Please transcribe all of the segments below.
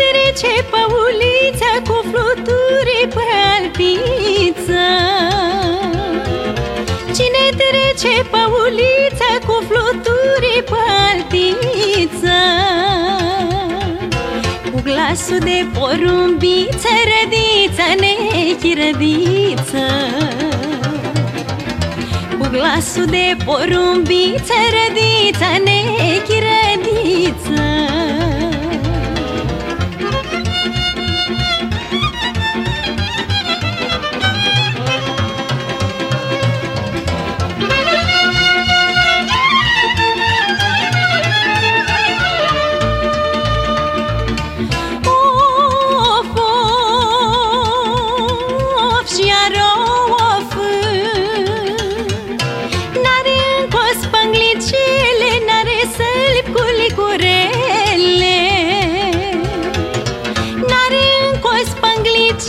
Trece pe uliță cu fluturi pe alpiță. Cine trece pe uliță cu fluturi pe alpiță? Cu glasul de porumbiță, rădiță, nechirădiță. Cu glasul de porumbiță, rădiță, nechirădiță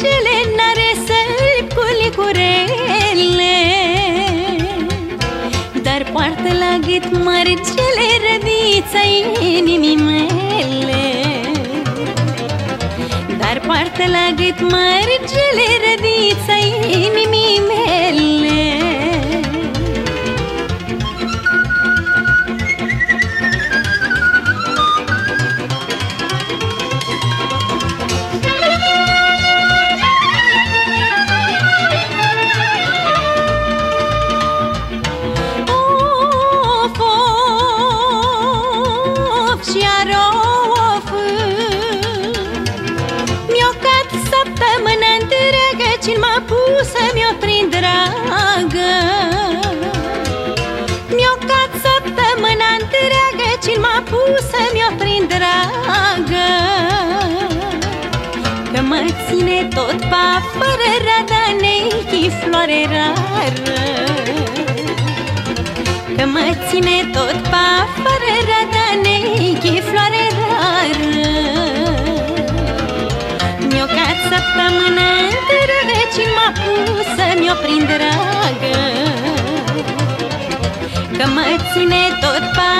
cele n-are sări cu licurele Dar poartă la gât mărgele rădița inimii mele. Dar poartă la gât mărgele rădița inimii să-mi o prind dragă Mi-o cat săptămâna întreagă cine m-a pus să-mi o prind dragă Că mă ține tot pa fără rada nechi floare rară Că mă ține tot pa fără rada nechi floare rară Mi-o cat săptămână cine m-a pus să-mi o prind dragă? Că mă ține tot pa